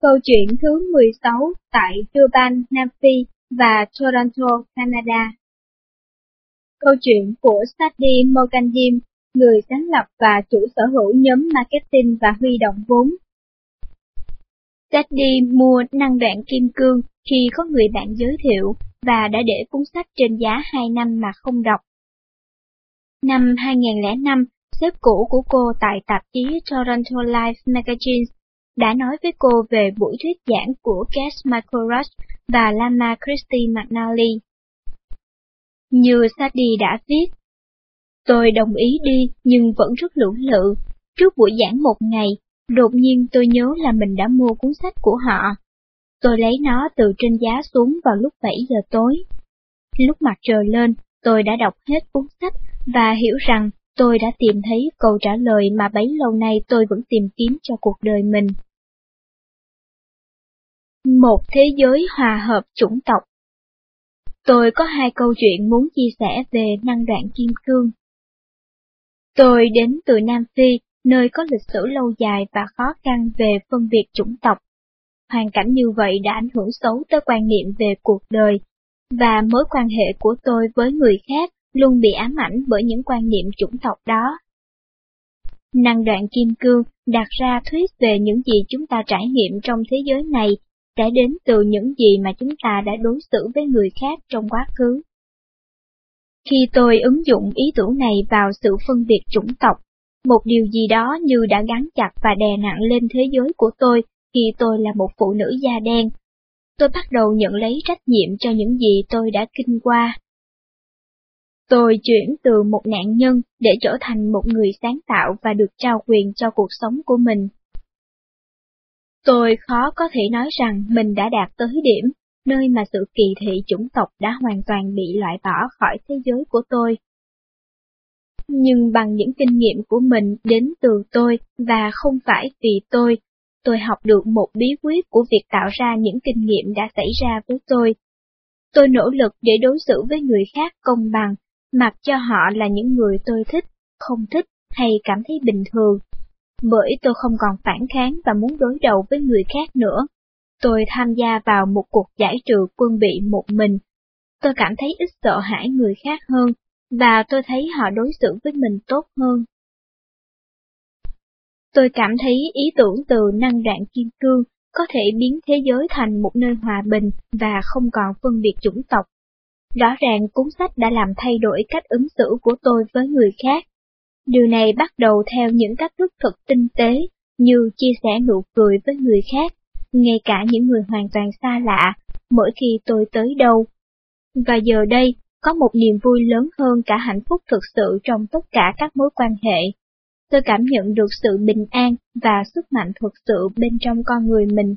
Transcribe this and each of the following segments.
Câu chuyện thứ 16 tại Durban, Nam Phi và Toronto, Canada. Câu chuyện của Sadie Morgandim, người sáng lập và chủ sở hữu nhóm marketing và huy động vốn. Sadie mua năng đoạn kim cương khi có người bạn giới thiệu và đã để cuốn sách trên giá 2 năm mà không đọc. Năm 2005, sếp cũ của cô tại tạp chí Toronto Life Magazine đã nói với cô về buổi thuyết giảng của Cass Michael và Lama Christy McNally. Như Sadie đã viết, Tôi đồng ý đi nhưng vẫn rất lưỡng lự. Trước buổi giảng một ngày, đột nhiên tôi nhớ là mình đã mua cuốn sách của họ. Tôi lấy nó từ trên giá xuống vào lúc 7 giờ tối. Lúc mặt trời lên, tôi đã đọc hết cuốn sách và hiểu rằng tôi đã tìm thấy câu trả lời mà bấy lâu nay tôi vẫn tìm kiếm cho cuộc đời mình. Một thế giới hòa hợp chủng tộc Tôi có hai câu chuyện muốn chia sẻ về năng đoạn kim cương. Tôi đến từ Nam Phi, nơi có lịch sử lâu dài và khó khăn về phân biệt chủng tộc. Hoàn cảnh như vậy đã ảnh hưởng xấu tới quan niệm về cuộc đời, và mối quan hệ của tôi với người khác luôn bị ám ảnh bởi những quan niệm chủng tộc đó. Năng đoạn kim cương đặt ra thuyết về những gì chúng ta trải nghiệm trong thế giới này sẽ đến từ những gì mà chúng ta đã đối xử với người khác trong quá khứ. Khi tôi ứng dụng ý tưởng này vào sự phân biệt chủng tộc, một điều gì đó như đã gắn chặt và đè nặng lên thế giới của tôi khi tôi là một phụ nữ da đen. Tôi bắt đầu nhận lấy trách nhiệm cho những gì tôi đã kinh qua. Tôi chuyển từ một nạn nhân để trở thành một người sáng tạo và được trao quyền cho cuộc sống của mình. Tôi khó có thể nói rằng mình đã đạt tới điểm, nơi mà sự kỳ thị chủng tộc đã hoàn toàn bị loại bỏ khỏi thế giới của tôi. Nhưng bằng những kinh nghiệm của mình đến từ tôi và không phải vì tôi, tôi học được một bí quyết của việc tạo ra những kinh nghiệm đã xảy ra với tôi. Tôi nỗ lực để đối xử với người khác công bằng, mặc cho họ là những người tôi thích, không thích hay cảm thấy bình thường, bởi tôi không còn phản kháng và muốn đối đầu với người khác nữa. Tôi tham gia vào một cuộc giải trừ quân bị một mình. Tôi cảm thấy ít sợ hãi người khác hơn, và tôi thấy họ đối xử với mình tốt hơn. Tôi cảm thấy ý tưởng từ năng đoạn kim cương có thể biến thế giới thành một nơi hòa bình và không còn phân biệt chủng tộc. Rõ ràng cuốn sách đã làm thay đổi cách ứng xử của tôi với người khác. Điều này bắt đầu theo những cách thức thật tinh tế, như chia sẻ nụ cười với người khác, ngay cả những người hoàn toàn xa lạ, mỗi khi tôi tới đâu. Và giờ đây, có một niềm vui lớn hơn cả hạnh phúc thực sự trong tất cả các mối quan hệ. Tôi cảm nhận được sự bình an và sức mạnh thực sự bên trong con người mình.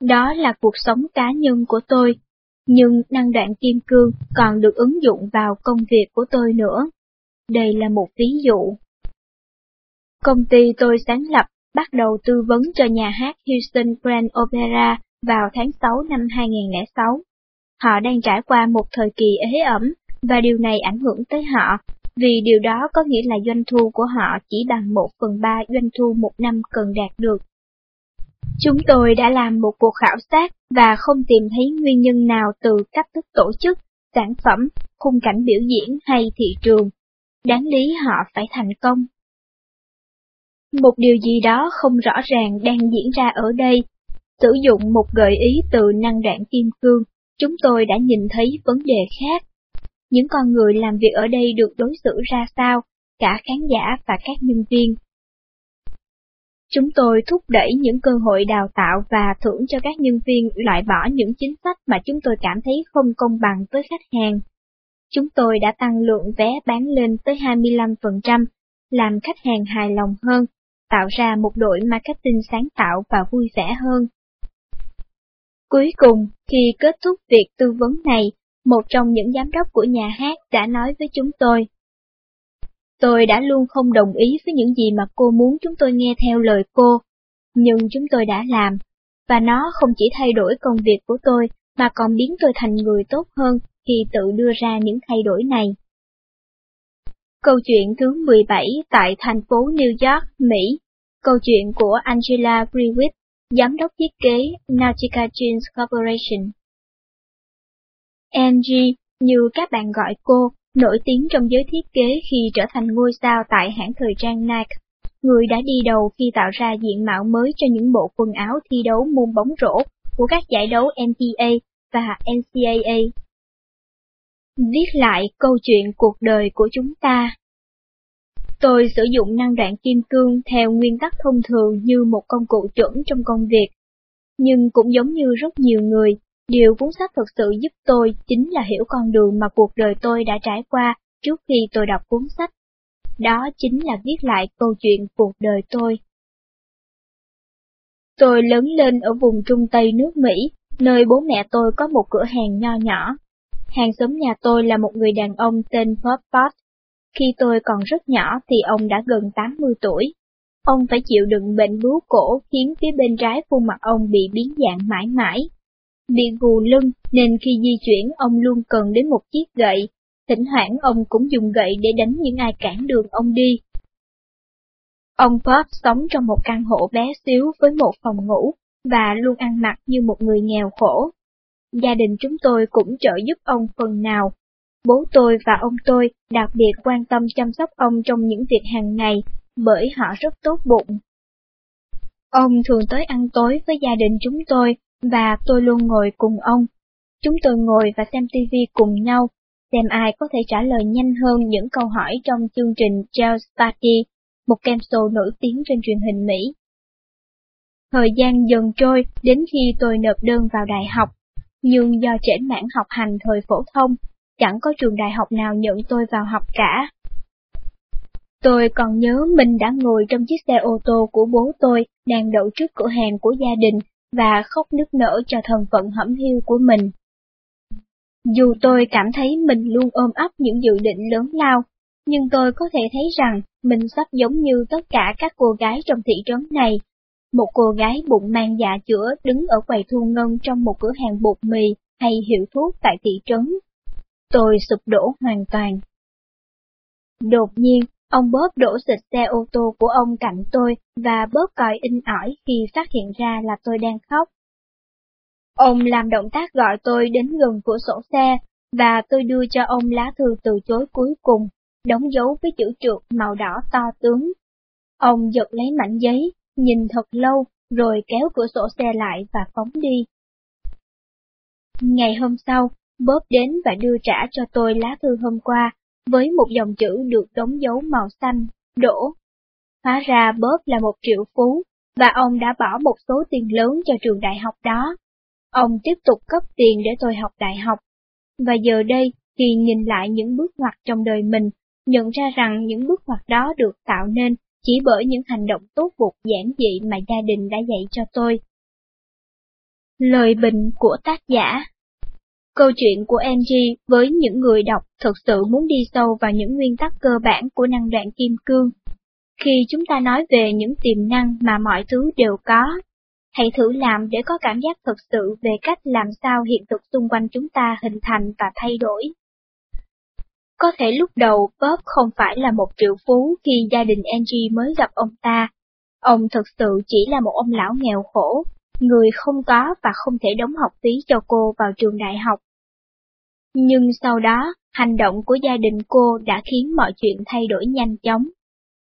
Đó là cuộc sống cá nhân của tôi, nhưng năng đoạn kim cương còn được ứng dụng vào công việc của tôi nữa. Đây là một ví dụ. Công ty tôi sáng lập bắt đầu tư vấn cho nhà hát Houston Grand Opera vào tháng 6 năm 2006. Họ đang trải qua một thời kỳ ế ẩm, và điều này ảnh hưởng tới họ, vì điều đó có nghĩa là doanh thu của họ chỉ bằng 1 phần 3 doanh thu một năm cần đạt được. Chúng tôi đã làm một cuộc khảo sát và không tìm thấy nguyên nhân nào từ cách thức tổ chức, sản phẩm, khung cảnh biểu diễn hay thị trường. Đáng lý họ phải thành công. Một điều gì đó không rõ ràng đang diễn ra ở đây. Sử dụng một gợi ý từ năng đoạn kim cương, chúng tôi đã nhìn thấy vấn đề khác. Những con người làm việc ở đây được đối xử ra sao, cả khán giả và các nhân viên. Chúng tôi thúc đẩy những cơ hội đào tạo và thưởng cho các nhân viên loại bỏ những chính sách mà chúng tôi cảm thấy không công bằng với khách hàng. Chúng tôi đã tăng lượng vé bán lên tới 25%, làm khách hàng hài lòng hơn tạo ra một đội marketing sáng tạo và vui vẻ hơn. Cuối cùng, khi kết thúc việc tư vấn này, một trong những giám đốc của nhà hát đã nói với chúng tôi. Tôi đã luôn không đồng ý với những gì mà cô muốn chúng tôi nghe theo lời cô, nhưng chúng tôi đã làm, và nó không chỉ thay đổi công việc của tôi, mà còn biến tôi thành người tốt hơn khi tự đưa ra những thay đổi này. Câu chuyện thứ 17 tại thành phố New York, Mỹ câu chuyện của Angela Brewitt, giám đốc thiết kế Nautica Jeans Corporation. Angie, như các bạn gọi cô, nổi tiếng trong giới thiết kế khi trở thành ngôi sao tại hãng thời trang Nike, người đã đi đầu khi tạo ra diện mạo mới cho những bộ quần áo thi đấu môn bóng rổ của các giải đấu NBA và NCAA. Viết lại câu chuyện cuộc đời của chúng ta Tôi sử dụng năng đoạn kim cương theo nguyên tắc thông thường như một công cụ chuẩn trong công việc. Nhưng cũng giống như rất nhiều người, điều cuốn sách thực sự giúp tôi chính là hiểu con đường mà cuộc đời tôi đã trải qua trước khi tôi đọc cuốn sách. Đó chính là viết lại câu chuyện cuộc đời tôi. Tôi lớn lên ở vùng Trung Tây nước Mỹ, nơi bố mẹ tôi có một cửa hàng nho nhỏ. Hàng xóm nhà tôi là một người đàn ông tên Popot. Khi tôi còn rất nhỏ thì ông đã gần 80 tuổi. Ông phải chịu đựng bệnh bướu cổ khiến phía bên trái khuôn mặt ông bị biến dạng mãi mãi. Bị gù lưng nên khi di chuyển ông luôn cần đến một chiếc gậy, thỉnh thoảng ông cũng dùng gậy để đánh những ai cản đường ông đi. Ông Pop sống trong một căn hộ bé xíu với một phòng ngủ, và luôn ăn mặc như một người nghèo khổ. Gia đình chúng tôi cũng trợ giúp ông phần nào. Bố tôi và ông tôi đặc biệt quan tâm chăm sóc ông trong những việc hàng ngày, bởi họ rất tốt bụng. Ông thường tới ăn tối với gia đình chúng tôi, và tôi luôn ngồi cùng ông. Chúng tôi ngồi và xem TV cùng nhau, xem ai có thể trả lời nhanh hơn những câu hỏi trong chương trình Charles Party, một game show nổi tiếng trên truyền hình Mỹ. Thời gian dần trôi đến khi tôi nộp đơn vào đại học, nhưng do trễ mãn học hành thời phổ thông, chẳng có trường đại học nào nhận tôi vào học cả. Tôi còn nhớ mình đã ngồi trong chiếc xe ô tô của bố tôi đang đậu trước cửa hàng của gia đình và khóc nức nở cho thần phận hẩm hiu của mình. Dù tôi cảm thấy mình luôn ôm ấp những dự định lớn lao, nhưng tôi có thể thấy rằng mình sắp giống như tất cả các cô gái trong thị trấn này. Một cô gái bụng mang dạ chữa đứng ở quầy thu ngân trong một cửa hàng bột mì hay hiệu thuốc tại thị trấn. Tôi sụp đổ hoàn toàn. Đột nhiên, ông bóp đổ xịt xe ô tô của ông cạnh tôi và bớt còi in ỏi khi phát hiện ra là tôi đang khóc. Ông làm động tác gọi tôi đến gần cửa sổ xe, và tôi đưa cho ông lá thư từ chối cuối cùng, đóng dấu với chữ trượt màu đỏ to tướng. Ông giật lấy mảnh giấy, nhìn thật lâu, rồi kéo cửa sổ xe lại và phóng đi. Ngày hôm sau, Bob đến và đưa trả cho tôi lá thư hôm qua, với một dòng chữ được đóng dấu màu xanh, đổ. Hóa ra Bob là một triệu phú, và ông đã bỏ một số tiền lớn cho trường đại học đó. Ông tiếp tục cấp tiền để tôi học đại học. Và giờ đây, khi nhìn lại những bước ngoặt trong đời mình, nhận ra rằng những bước ngoặt đó được tạo nên chỉ bởi những hành động tốt bụng giản dị mà gia đình đã dạy cho tôi. Lời bình của tác giả Câu chuyện của MG với những người đọc thực sự muốn đi sâu vào những nguyên tắc cơ bản của năng đoạn kim cương. Khi chúng ta nói về những tiềm năng mà mọi thứ đều có, hãy thử làm để có cảm giác thực sự về cách làm sao hiện thực xung quanh chúng ta hình thành và thay đổi. Có thể lúc đầu Bob không phải là một triệu phú khi gia đình Angie mới gặp ông ta. Ông thực sự chỉ là một ông lão nghèo khổ, người không có và không thể đóng học phí cho cô vào trường đại học. Nhưng sau đó, hành động của gia đình cô đã khiến mọi chuyện thay đổi nhanh chóng.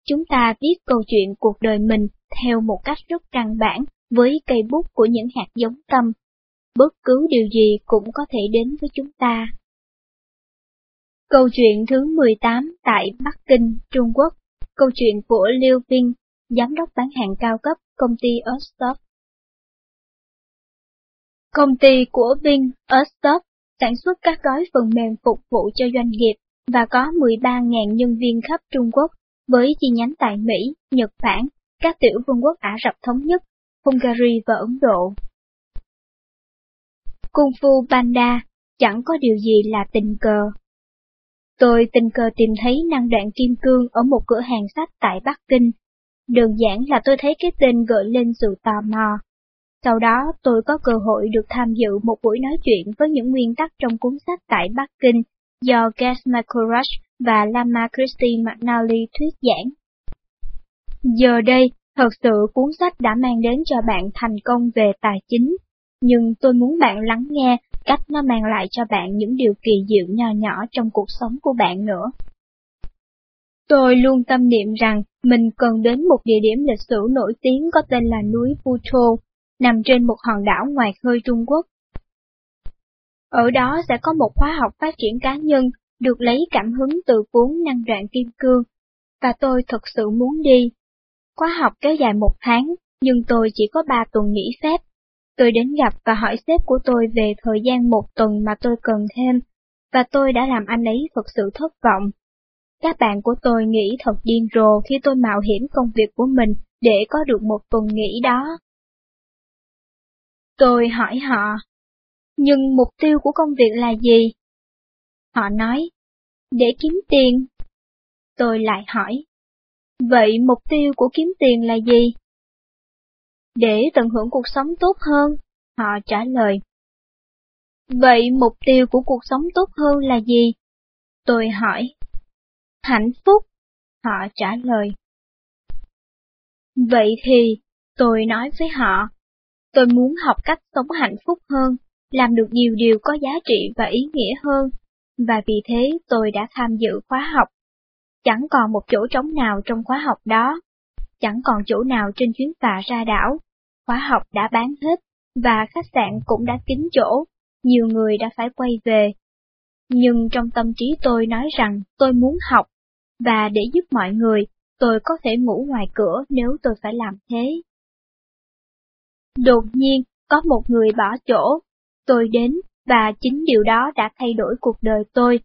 Chúng ta viết câu chuyện cuộc đời mình theo một cách rất căn bản với cây bút của những hạt giống tâm. Bất cứ điều gì cũng có thể đến với chúng ta. Câu chuyện thứ 18 tại Bắc Kinh, Trung Quốc. Câu chuyện của Liu Vinh, giám đốc bán hàng cao cấp công ty Ostop. Công ty của Vinh Ostop sản xuất các gói phần mềm phục vụ cho doanh nghiệp và có 13.000 nhân viên khắp Trung Quốc với chi nhánh tại Mỹ, Nhật Bản, các tiểu vương quốc Ả Rập Thống Nhất, Hungary và Ấn Độ. Kung Fu Panda chẳng có điều gì là tình cờ. Tôi tình cờ tìm thấy năng đoạn kim cương ở một cửa hàng sách tại Bắc Kinh. Đơn giản là tôi thấy cái tên gợi lên sự tò mò. Sau đó tôi có cơ hội được tham dự một buổi nói chuyện với những nguyên tắc trong cuốn sách tại Bắc Kinh do Gas McCourage và Lama Christie McNally thuyết giảng. Giờ đây, Thật sự cuốn sách đã mang đến cho bạn thành công về tài chính, nhưng tôi muốn bạn lắng nghe cách nó mang lại cho bạn những điều kỳ diệu nho nhỏ trong cuộc sống của bạn nữa. Tôi luôn tâm niệm rằng mình cần đến một địa điểm lịch sử nổi tiếng có tên là núi Puto, nằm trên một hòn đảo ngoài khơi Trung Quốc. Ở đó sẽ có một khóa học phát triển cá nhân được lấy cảm hứng từ cuốn năng đoạn kim cương, và tôi thật sự muốn đi. Khóa học kéo dài một tháng, nhưng tôi chỉ có ba tuần nghỉ phép. Tôi đến gặp và hỏi sếp của tôi về thời gian một tuần mà tôi cần thêm, và tôi đã làm anh ấy thật sự thất vọng. Các bạn của tôi nghĩ thật điên rồ khi tôi mạo hiểm công việc của mình để có được một tuần nghỉ đó. Tôi hỏi họ, nhưng mục tiêu của công việc là gì? Họ nói, để kiếm tiền. Tôi lại hỏi, vậy mục tiêu của kiếm tiền là gì? Để tận hưởng cuộc sống tốt hơn, họ trả lời. Vậy mục tiêu của cuộc sống tốt hơn là gì? Tôi hỏi. Hạnh phúc, họ trả lời. Vậy thì, tôi nói với họ, tôi muốn học cách sống hạnh phúc hơn, làm được nhiều điều có giá trị và ý nghĩa hơn, và vì thế tôi đã tham dự khóa học. Chẳng còn một chỗ trống nào trong khóa học đó, chẳng còn chỗ nào trên chuyến phà ra đảo. Khóa học đã bán hết, và khách sạn cũng đã kín chỗ, nhiều người đã phải quay về. Nhưng trong tâm trí tôi nói rằng tôi muốn học, và để giúp mọi người, tôi có thể ngủ ngoài cửa nếu tôi phải làm thế. Đột nhiên, có một người bỏ chỗ, tôi đến, và chính điều đó đã thay đổi cuộc đời tôi.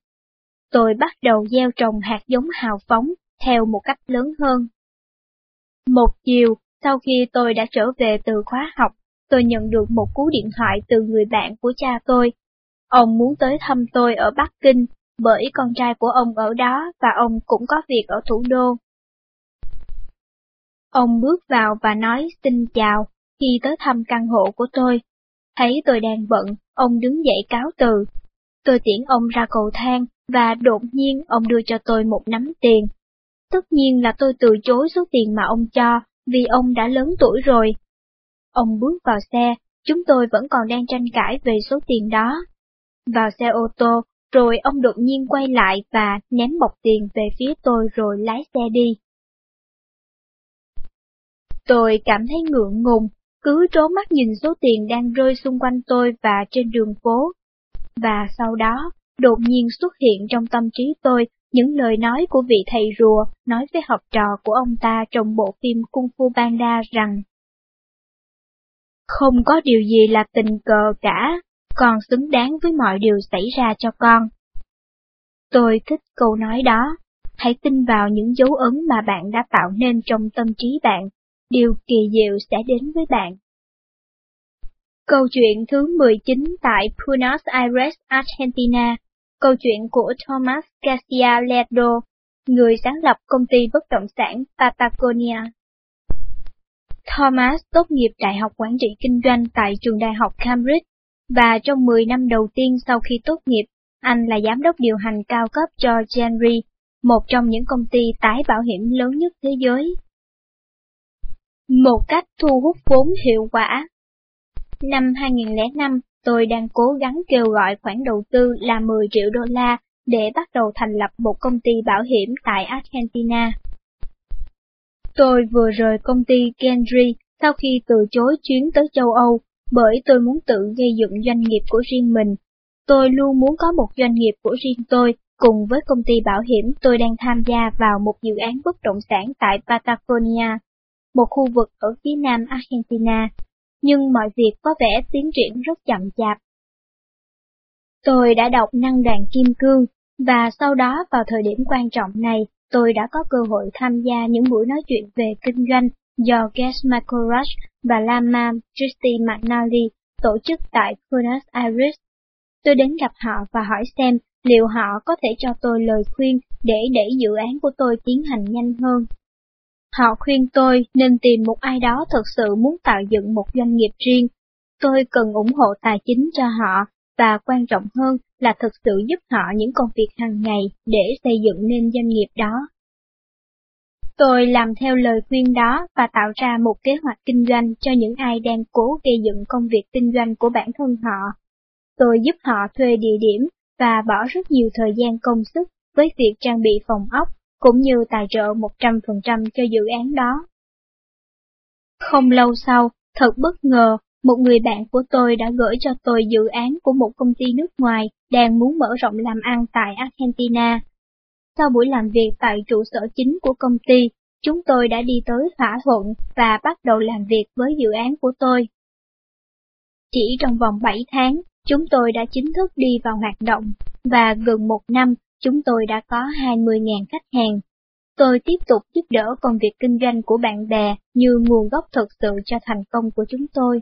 Tôi bắt đầu gieo trồng hạt giống hào phóng, theo một cách lớn hơn. Một chiều, sau khi tôi đã trở về từ khóa học, tôi nhận được một cú điện thoại từ người bạn của cha tôi. Ông muốn tới thăm tôi ở Bắc Kinh, bởi con trai của ông ở đó và ông cũng có việc ở thủ đô. Ông bước vào và nói xin chào khi tới thăm căn hộ của tôi. Thấy tôi đang bận, ông đứng dậy cáo từ. Tôi tiễn ông ra cầu thang và đột nhiên ông đưa cho tôi một nắm tiền. Tất nhiên là tôi từ chối số tiền mà ông cho vì ông đã lớn tuổi rồi. Ông bước vào xe, chúng tôi vẫn còn đang tranh cãi về số tiền đó. Vào xe ô tô, rồi ông đột nhiên quay lại và ném bọc tiền về phía tôi rồi lái xe đi. Tôi cảm thấy ngượng ngùng, cứ trố mắt nhìn số tiền đang rơi xung quanh tôi và trên đường phố. Và sau đó, đột nhiên xuất hiện trong tâm trí tôi những lời nói của vị thầy rùa nói với học trò của ông ta trong bộ phim Kung Fu Panda rằng Không có điều gì là tình cờ cả, con xứng đáng với mọi điều xảy ra cho con. Tôi thích câu nói đó, hãy tin vào những dấu ấn mà bạn đã tạo nên trong tâm trí bạn, điều kỳ diệu sẽ đến với bạn. Câu chuyện thứ 19 tại Buenos Aires, Argentina, câu chuyện của Thomas Garcia Lerdo, người sáng lập công ty bất động sản Patagonia. Thomas tốt nghiệp Đại học Quản trị Kinh doanh tại trường đại học Cambridge và trong 10 năm đầu tiên sau khi tốt nghiệp, anh là giám đốc điều hành cao cấp cho Genry, một trong những công ty tái bảo hiểm lớn nhất thế giới. Một cách thu hút vốn hiệu quả Năm 2005, tôi đang cố gắng kêu gọi khoản đầu tư là 10 triệu đô la để bắt đầu thành lập một công ty bảo hiểm tại Argentina. Tôi vừa rời công ty Genry sau khi từ chối chuyến tới châu Âu bởi tôi muốn tự gây dựng doanh nghiệp của riêng mình. Tôi luôn muốn có một doanh nghiệp của riêng tôi, cùng với công ty bảo hiểm tôi đang tham gia vào một dự án bất động sản tại Patagonia, một khu vực ở phía nam Argentina, nhưng mọi việc có vẻ tiến triển rất chậm chạp. Tôi đã đọc Năng đoàn Kim Cương, và sau đó vào thời điểm quan trọng này, tôi đã có cơ hội tham gia những buổi nói chuyện về kinh doanh do Ges McCorach và Lama Christy McNally tổ chức tại Buenos Aires. Tôi đến gặp họ và hỏi xem liệu họ có thể cho tôi lời khuyên để đẩy dự án của tôi tiến hành nhanh hơn. Họ khuyên tôi nên tìm một ai đó thật sự muốn tạo dựng một doanh nghiệp riêng. Tôi cần ủng hộ tài chính cho họ, và quan trọng hơn là thực sự giúp họ những công việc hàng ngày để xây dựng nên doanh nghiệp đó. Tôi làm theo lời khuyên đó và tạo ra một kế hoạch kinh doanh cho những ai đang cố gây dựng công việc kinh doanh của bản thân họ. Tôi giúp họ thuê địa điểm và bỏ rất nhiều thời gian công sức với việc trang bị phòng ốc, cũng như tài trợ 100% cho dự án đó. Không lâu sau, thật bất ngờ, một người bạn của tôi đã gửi cho tôi dự án của một công ty nước ngoài đang muốn mở rộng làm ăn tại Argentina. Sau buổi làm việc tại trụ sở chính của công ty, chúng tôi đã đi tới thỏa thuận và bắt đầu làm việc với dự án của tôi. Chỉ trong vòng 7 tháng, chúng tôi đã chính thức đi vào hoạt động, và gần một năm, chúng tôi đã có 20.000 khách hàng. Tôi tiếp tục giúp đỡ công việc kinh doanh của bạn bè như nguồn gốc thực sự cho thành công của chúng tôi.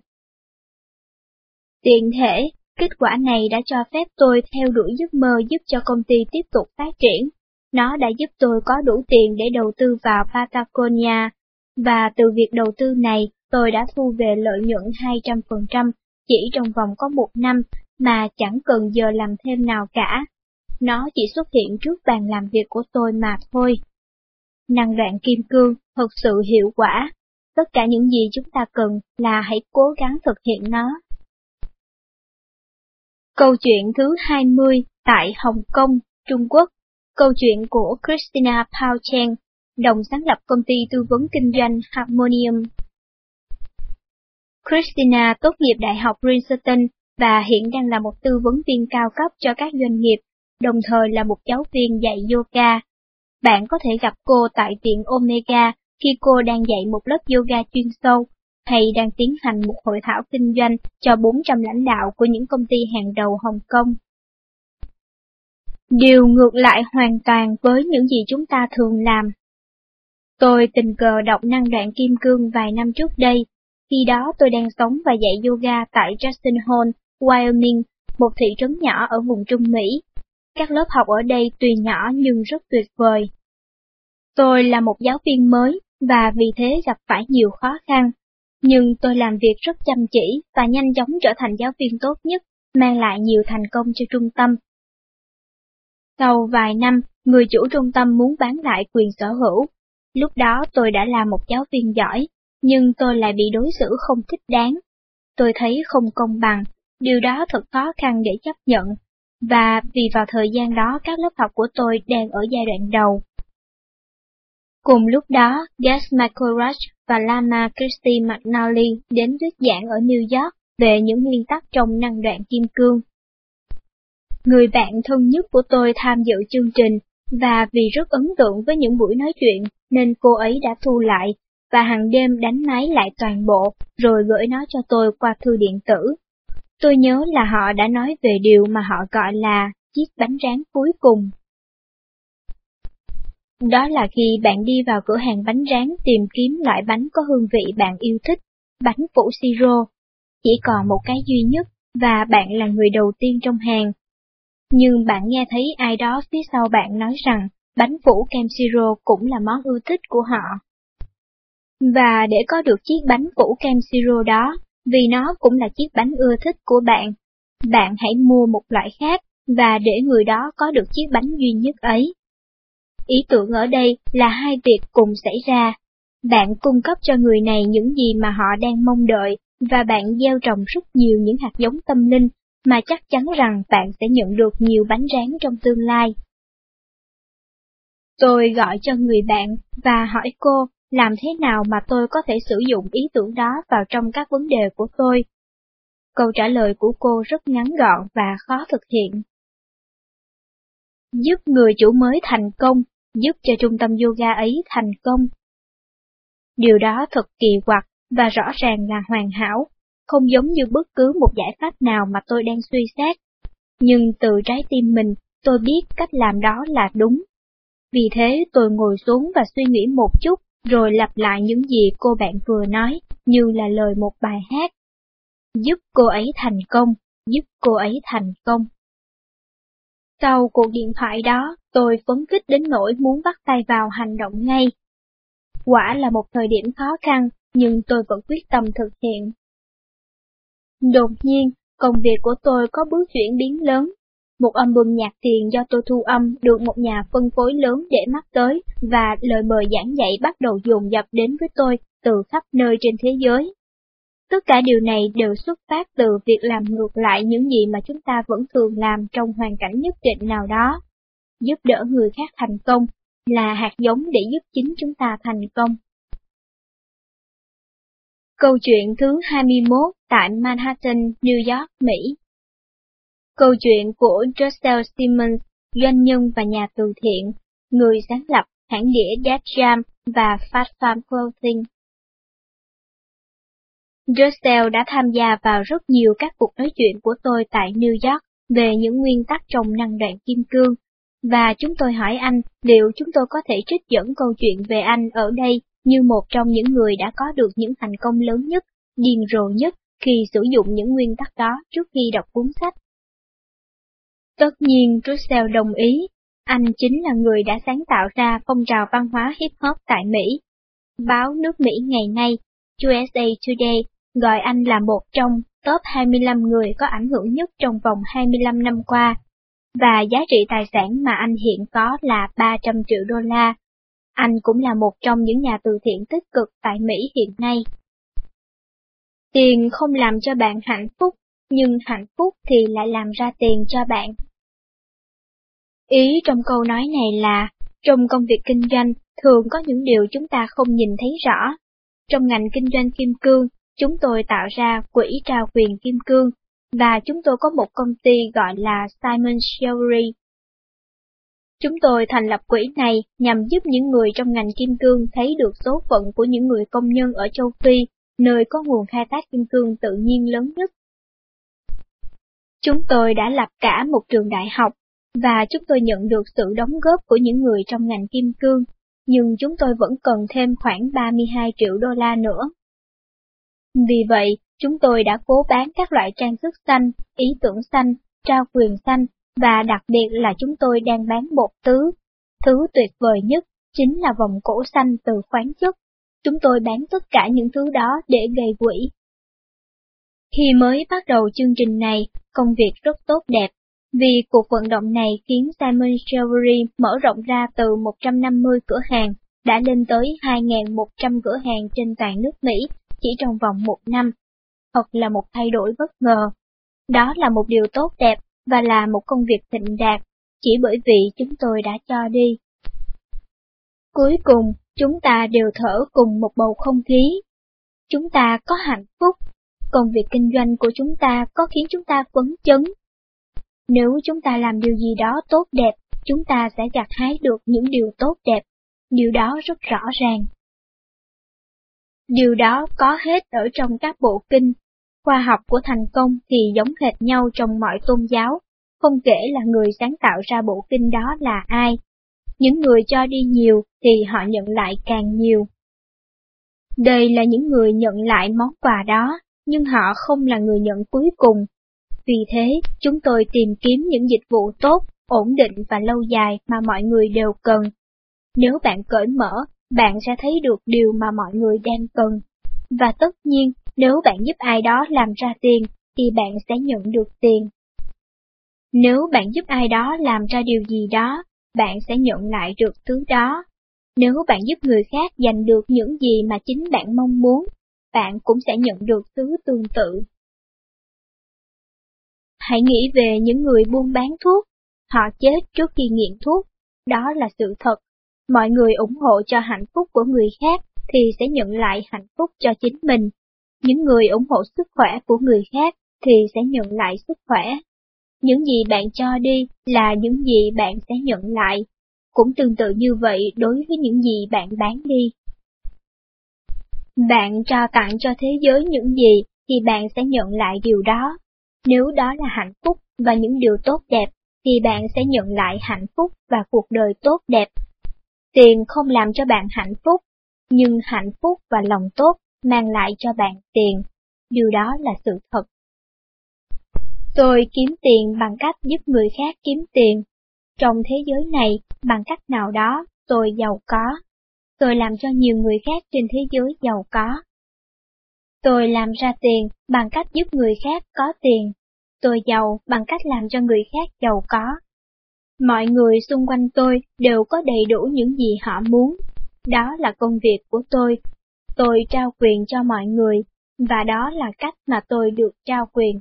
Tiện thể, kết quả này đã cho phép tôi theo đuổi giấc mơ giúp cho công ty tiếp tục phát triển. Nó đã giúp tôi có đủ tiền để đầu tư vào Patagonia, và từ việc đầu tư này, tôi đã thu về lợi nhuận 200% chỉ trong vòng có một năm mà chẳng cần giờ làm thêm nào cả. Nó chỉ xuất hiện trước bàn làm việc của tôi mà thôi. Năng đoạn kim cương thật sự hiệu quả. Tất cả những gì chúng ta cần là hãy cố gắng thực hiện nó. Câu chuyện thứ 20 tại Hồng Kông, Trung Quốc. Câu chuyện của Christina Pao Chen, đồng sáng lập công ty tư vấn kinh doanh Harmonium. Christina tốt nghiệp Đại học Princeton và hiện đang là một tư vấn viên cao cấp cho các doanh nghiệp, đồng thời là một giáo viên dạy yoga. Bạn có thể gặp cô tại viện Omega khi cô đang dạy một lớp yoga chuyên sâu, hay đang tiến hành một hội thảo kinh doanh cho 400 lãnh đạo của những công ty hàng đầu Hồng Kông. Điều ngược lại hoàn toàn với những gì chúng ta thường làm. Tôi tình cờ đọc năng đoạn kim cương vài năm trước đây, khi đó tôi đang sống và dạy yoga tại Justin Hall, Wyoming, một thị trấn nhỏ ở vùng Trung Mỹ. Các lớp học ở đây tuy nhỏ nhưng rất tuyệt vời. Tôi là một giáo viên mới và vì thế gặp phải nhiều khó khăn, nhưng tôi làm việc rất chăm chỉ và nhanh chóng trở thành giáo viên tốt nhất, mang lại nhiều thành công cho trung tâm. Sau vài năm, người chủ trung tâm muốn bán lại quyền sở hữu. Lúc đó tôi đã là một giáo viên giỏi, nhưng tôi lại bị đối xử không thích đáng. Tôi thấy không công bằng, điều đó thật khó khăn để chấp nhận, và vì vào thời gian đó các lớp học của tôi đang ở giai đoạn đầu. Cùng lúc đó, Gus McCorach và Lama Christie McNally đến thuyết giảng ở New York về những nguyên tắc trong năng đoạn kim cương. Người bạn thân nhất của tôi tham dự chương trình, và vì rất ấn tượng với những buổi nói chuyện nên cô ấy đã thu lại, và hàng đêm đánh máy lại toàn bộ, rồi gửi nó cho tôi qua thư điện tử. Tôi nhớ là họ đã nói về điều mà họ gọi là chiếc bánh rán cuối cùng. Đó là khi bạn đi vào cửa hàng bánh rán tìm kiếm loại bánh có hương vị bạn yêu thích, bánh phủ siro. Chỉ còn một cái duy nhất, và bạn là người đầu tiên trong hàng. Nhưng bạn nghe thấy ai đó phía sau bạn nói rằng bánh phủ kem siro cũng là món ưa thích của họ. Và để có được chiếc bánh phủ kem siro đó, vì nó cũng là chiếc bánh ưa thích của bạn, bạn hãy mua một loại khác và để người đó có được chiếc bánh duy nhất ấy. Ý tưởng ở đây là hai việc cùng xảy ra. Bạn cung cấp cho người này những gì mà họ đang mong đợi, và bạn gieo trồng rất nhiều những hạt giống tâm linh mà chắc chắn rằng bạn sẽ nhận được nhiều bánh rán trong tương lai. Tôi gọi cho người bạn và hỏi cô làm thế nào mà tôi có thể sử dụng ý tưởng đó vào trong các vấn đề của tôi. Câu trả lời của cô rất ngắn gọn và khó thực hiện. Giúp người chủ mới thành công giúp cho trung tâm yoga ấy thành công. Điều đó thật kỳ quặc và rõ ràng là hoàn hảo, không giống như bất cứ một giải pháp nào mà tôi đang suy xét. Nhưng từ trái tim mình, tôi biết cách làm đó là đúng. Vì thế tôi ngồi xuống và suy nghĩ một chút, rồi lặp lại những gì cô bạn vừa nói, như là lời một bài hát. Giúp cô ấy thành công, giúp cô ấy thành công. Sau cuộc điện thoại đó, tôi phấn khích đến nỗi muốn bắt tay vào hành động ngay. Quả là một thời điểm khó khăn, nhưng tôi vẫn quyết tâm thực hiện. Đột nhiên, công việc của tôi có bước chuyển biến lớn một album nhạc tiền do tôi thu âm được một nhà phân phối lớn để mắt tới và lời mời giảng dạy bắt đầu dồn dập đến với tôi từ khắp nơi trên thế giới. Tất cả điều này đều xuất phát từ việc làm ngược lại những gì mà chúng ta vẫn thường làm trong hoàn cảnh nhất định nào đó. Giúp đỡ người khác thành công là hạt giống để giúp chính chúng ta thành công. Câu chuyện thứ 21 tại Manhattan, New York, Mỹ Câu chuyện của Russell Simmons, doanh nhân và nhà từ thiện, người sáng lập hãng đĩa Dead Jam và Fast Farm Clothing. Russell đã tham gia vào rất nhiều các cuộc nói chuyện của tôi tại New York về những nguyên tắc trong năng đoạn kim cương, và chúng tôi hỏi anh liệu chúng tôi có thể trích dẫn câu chuyện về anh ở đây như một trong những người đã có được những thành công lớn nhất, điên rồ nhất khi sử dụng những nguyên tắc đó trước khi đọc cuốn sách. Tất nhiên Russell đồng ý, anh chính là người đã sáng tạo ra phong trào văn hóa hip hop tại Mỹ. Báo nước Mỹ ngày nay, USA Today, gọi anh là một trong top 25 người có ảnh hưởng nhất trong vòng 25 năm qua, và giá trị tài sản mà anh hiện có là 300 triệu đô la. Anh cũng là một trong những nhà từ thiện tích cực tại Mỹ hiện nay. Tiền không làm cho bạn hạnh phúc, nhưng hạnh phúc thì lại làm ra tiền cho bạn. Ý trong câu nói này là, trong công việc kinh doanh, thường có những điều chúng ta không nhìn thấy rõ. Trong ngành kinh doanh kim cương, chúng tôi tạo ra quỹ trao quyền kim cương, và chúng tôi có một công ty gọi là Simon Jewelry. Chúng tôi thành lập quỹ này nhằm giúp những người trong ngành kim cương thấy được số phận của những người công nhân ở châu Phi, nơi có nguồn khai thác kim cương tự nhiên lớn nhất. Chúng tôi đã lập cả một trường đại học, và chúng tôi nhận được sự đóng góp của những người trong ngành kim cương, nhưng chúng tôi vẫn cần thêm khoảng 32 triệu đô la nữa. Vì vậy, chúng tôi đã cố bán các loại trang sức xanh, ý tưởng xanh, trao quyền xanh, và đặc biệt là chúng tôi đang bán bột tứ. Thứ tuyệt vời nhất chính là vòng cổ xanh từ khoáng chất. Chúng tôi bán tất cả những thứ đó để gây quỹ. Khi mới bắt đầu chương trình này, công việc rất tốt đẹp, vì cuộc vận động này khiến Simon Jewelry mở rộng ra từ 150 cửa hàng, đã lên tới 2.100 cửa hàng trên toàn nước Mỹ chỉ trong vòng một năm. Thật là một thay đổi bất ngờ. Đó là một điều tốt đẹp và là một công việc thịnh đạt, chỉ bởi vì chúng tôi đã cho đi. Cuối cùng, chúng ta đều thở cùng một bầu không khí. Chúng ta có hạnh phúc, công việc kinh doanh của chúng ta có khiến chúng ta phấn chấn. Nếu chúng ta làm điều gì đó tốt đẹp, chúng ta sẽ gặt hái được những điều tốt đẹp. Điều đó rất rõ ràng. Điều đó có hết ở trong các bộ kinh. Khoa học của thành công thì giống hệt nhau trong mọi tôn giáo, không kể là người sáng tạo ra bộ kinh đó là ai. Những người cho đi nhiều thì họ nhận lại càng nhiều. Đây là những người nhận lại món quà đó, nhưng họ không là người nhận cuối cùng. Vì thế, chúng tôi tìm kiếm những dịch vụ tốt, ổn định và lâu dài mà mọi người đều cần. Nếu bạn cởi mở bạn sẽ thấy được điều mà mọi người đang cần. Và tất nhiên, nếu bạn giúp ai đó làm ra tiền, thì bạn sẽ nhận được tiền. Nếu bạn giúp ai đó làm ra điều gì đó, bạn sẽ nhận lại được thứ đó. Nếu bạn giúp người khác giành được những gì mà chính bạn mong muốn, bạn cũng sẽ nhận được thứ tương tự. Hãy nghĩ về những người buôn bán thuốc, họ chết trước khi nghiện thuốc, đó là sự thật mọi người ủng hộ cho hạnh phúc của người khác thì sẽ nhận lại hạnh phúc cho chính mình. Những người ủng hộ sức khỏe của người khác thì sẽ nhận lại sức khỏe. Những gì bạn cho đi là những gì bạn sẽ nhận lại. Cũng tương tự như vậy đối với những gì bạn bán đi. Bạn trao tặng cho thế giới những gì thì bạn sẽ nhận lại điều đó. Nếu đó là hạnh phúc và những điều tốt đẹp, thì bạn sẽ nhận lại hạnh phúc và cuộc đời tốt đẹp Tiền không làm cho bạn hạnh phúc, nhưng hạnh phúc và lòng tốt mang lại cho bạn tiền. Điều đó là sự thật. Tôi kiếm tiền bằng cách giúp người khác kiếm tiền. Trong thế giới này, bằng cách nào đó, tôi giàu có. Tôi làm cho nhiều người khác trên thế giới giàu có. Tôi làm ra tiền bằng cách giúp người khác có tiền. tôi giàu bằng cách làm cho người khác giàu có. Mọi người xung quanh tôi đều có đầy đủ những gì họ muốn. Đó là công việc của tôi. Tôi trao quyền cho mọi người, và đó là cách mà tôi được trao quyền.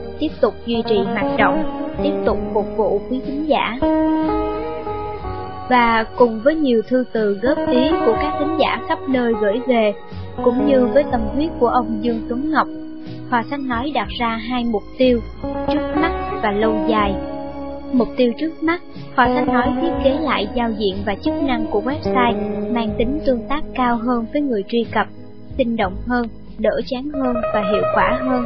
tiếp tục duy trì hoạt động, tiếp tục phục vụ quý khán giả và cùng với nhiều thư từ góp ý của các khán giả khắp nơi gửi về, cũng như với tâm huyết của ông Dương Tuấn Ngọc, Hòa Sách nói đặt ra hai mục tiêu, trước mắt và lâu dài. Mục tiêu trước mắt, Hòa Sách nói thiết kế lại giao diện và chức năng của website mang tính tương tác cao hơn với người truy cập, sinh động hơn, đỡ chán hơn và hiệu quả hơn.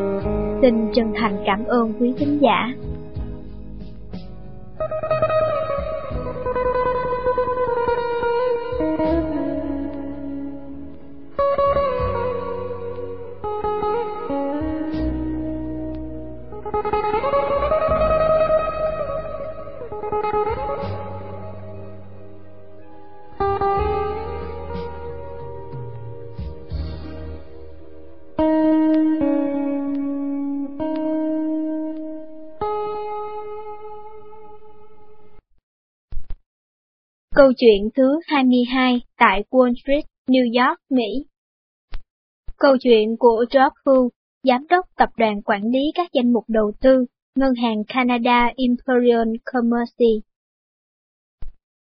Xin chân thành cảm ơn quý khán giả. Câu chuyện thứ 22 tại Wall Street, New York, Mỹ Câu chuyện của George Hu, Giám đốc Tập đoàn Quản lý các danh mục đầu tư, Ngân hàng Canada Imperial Commerce.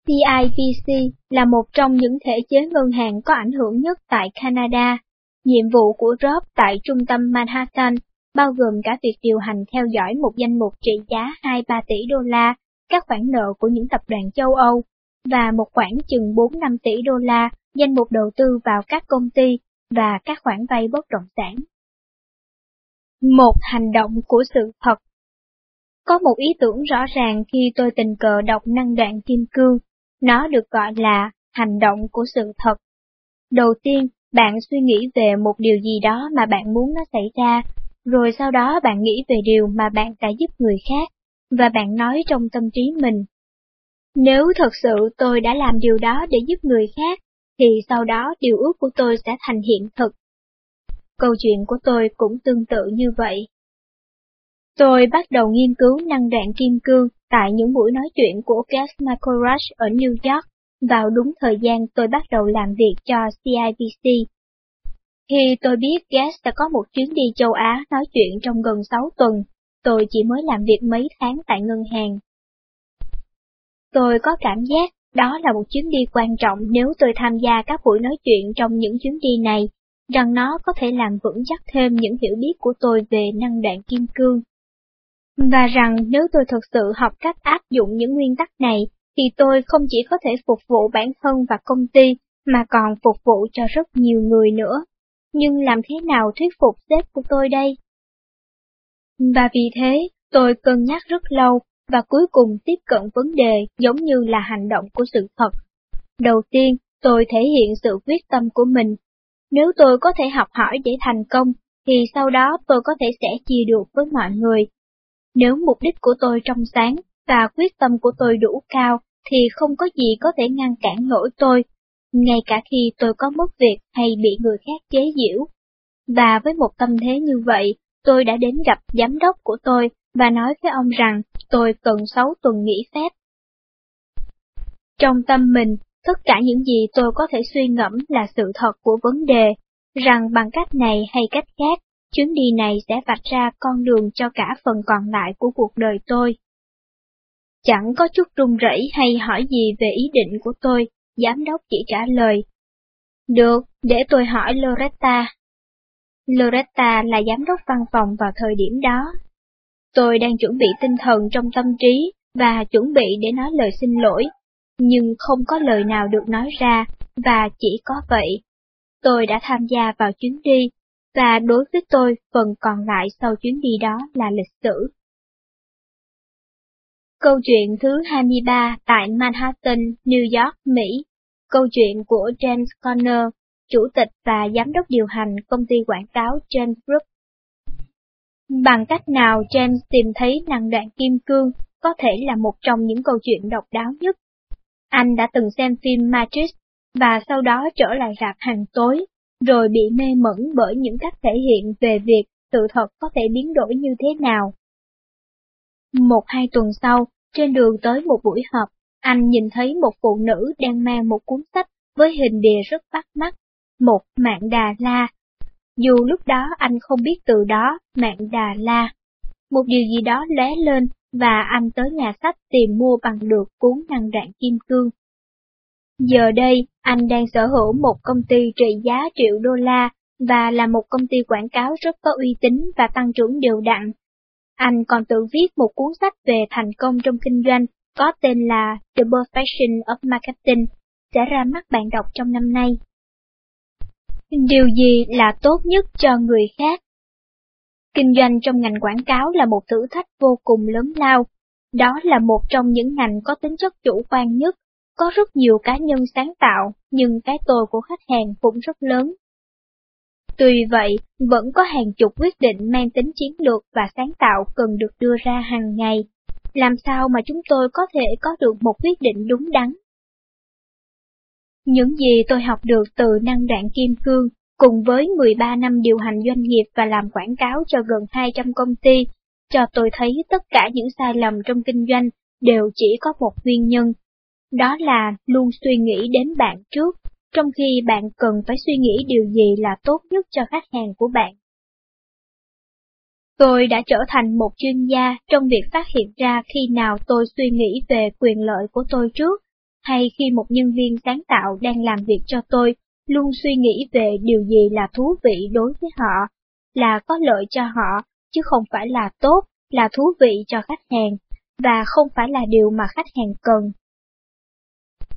CIBC là một trong những thể chế ngân hàng có ảnh hưởng nhất tại Canada. Nhiệm vụ của Rob tại trung tâm Manhattan bao gồm cả việc điều hành theo dõi một danh mục trị giá 2-3 tỷ đô la, các khoản nợ của những tập đoàn châu Âu, và một khoản chừng 4-5 tỷ đô la danh mục đầu tư vào các công ty và các khoản vay bất động sản. Một hành động của sự thật Có một ý tưởng rõ ràng khi tôi tình cờ đọc năng đoạn kim cương, nó được gọi là hành động của sự thật. Đầu tiên, bạn suy nghĩ về một điều gì đó mà bạn muốn nó xảy ra, rồi sau đó bạn nghĩ về điều mà bạn đã giúp người khác, và bạn nói trong tâm trí mình. Nếu thật sự tôi đã làm điều đó để giúp người khác, thì sau đó điều ước của tôi sẽ thành hiện thực. Câu chuyện của tôi cũng tương tự như vậy. Tôi bắt đầu nghiên cứu năng đoạn kim cương tại những buổi nói chuyện của Gas Michael ở New York vào đúng thời gian tôi bắt đầu làm việc cho CIBC. Khi tôi biết Gas đã có một chuyến đi châu Á nói chuyện trong gần 6 tuần, tôi chỉ mới làm việc mấy tháng tại ngân hàng. Tôi có cảm giác đó là một chuyến đi quan trọng nếu tôi tham gia các buổi nói chuyện trong những chuyến đi này, rằng nó có thể làm vững chắc thêm những hiểu biết của tôi về năng đoạn kim cương. Và rằng nếu tôi thực sự học cách áp dụng những nguyên tắc này, thì tôi không chỉ có thể phục vụ bản thân và công ty, mà còn phục vụ cho rất nhiều người nữa. Nhưng làm thế nào thuyết phục sếp của tôi đây? Và vì thế, tôi cân nhắc rất lâu, và cuối cùng tiếp cận vấn đề giống như là hành động của sự thật. Đầu tiên, tôi thể hiện sự quyết tâm của mình. Nếu tôi có thể học hỏi để thành công, thì sau đó tôi có thể sẽ chia được với mọi người. Nếu mục đích của tôi trong sáng và quyết tâm của tôi đủ cao, thì không có gì có thể ngăn cản nổi tôi, ngay cả khi tôi có mất việc hay bị người khác chế giễu. Và với một tâm thế như vậy, tôi đã đến gặp giám đốc của tôi và nói với ông rằng tôi cần 6 tuần nghỉ phép. Trong tâm mình, tất cả những gì tôi có thể suy ngẫm là sự thật của vấn đề, rằng bằng cách này hay cách khác, chuyến đi này sẽ vạch ra con đường cho cả phần còn lại của cuộc đời tôi. Chẳng có chút run rẩy hay hỏi gì về ý định của tôi, giám đốc chỉ trả lời. Được, để tôi hỏi Loretta. Loretta là giám đốc văn phòng vào thời điểm đó. Tôi đang chuẩn bị tinh thần trong tâm trí và chuẩn bị để nói lời xin lỗi, nhưng không có lời nào được nói ra, và chỉ có vậy. Tôi đã tham gia vào chuyến đi, và đối với tôi phần còn lại sau chuyến đi đó là lịch sử. Câu chuyện thứ 23 tại Manhattan, New York, Mỹ. Câu chuyện của James Conner, chủ tịch và giám đốc điều hành công ty quảng cáo James Group. Bằng cách nào James tìm thấy năng đoạn kim cương có thể là một trong những câu chuyện độc đáo nhất. Anh đã từng xem phim Matrix và sau đó trở lại rạp hàng tối, rồi bị mê mẩn bởi những cách thể hiện về việc sự thật có thể biến đổi như thế nào. Một hai tuần sau, trên đường tới một buổi họp, anh nhìn thấy một phụ nữ đang mang một cuốn sách với hình bìa rất bắt mắt, một mạng đà la. Dù lúc đó anh không biết từ đó mạng đà la. Một điều gì đó lóe lên và anh tới nhà sách tìm mua bằng được cuốn năng đạn kim cương. Giờ đây, anh đang sở hữu một công ty trị giá triệu đô la và là một công ty quảng cáo rất có uy tín và tăng trưởng đều đặn anh còn tự viết một cuốn sách về thành công trong kinh doanh có tên là The Perfection of Marketing, sẽ ra mắt bạn đọc trong năm nay. Điều gì là tốt nhất cho người khác? Kinh doanh trong ngành quảng cáo là một thử thách vô cùng lớn lao. Đó là một trong những ngành có tính chất chủ quan nhất, có rất nhiều cá nhân sáng tạo, nhưng cái tôi của khách hàng cũng rất lớn. Tuy vậy, vẫn có hàng chục quyết định mang tính chiến lược và sáng tạo cần được đưa ra hàng ngày. Làm sao mà chúng tôi có thể có được một quyết định đúng đắn? Những gì tôi học được từ năng đoạn kim cương, cùng với 13 năm điều hành doanh nghiệp và làm quảng cáo cho gần 200 công ty, cho tôi thấy tất cả những sai lầm trong kinh doanh đều chỉ có một nguyên nhân. Đó là luôn suy nghĩ đến bạn trước trong khi bạn cần phải suy nghĩ điều gì là tốt nhất cho khách hàng của bạn. Tôi đã trở thành một chuyên gia trong việc phát hiện ra khi nào tôi suy nghĩ về quyền lợi của tôi trước, hay khi một nhân viên sáng tạo đang làm việc cho tôi luôn suy nghĩ về điều gì là thú vị đối với họ, là có lợi cho họ, chứ không phải là tốt, là thú vị cho khách hàng, và không phải là điều mà khách hàng cần.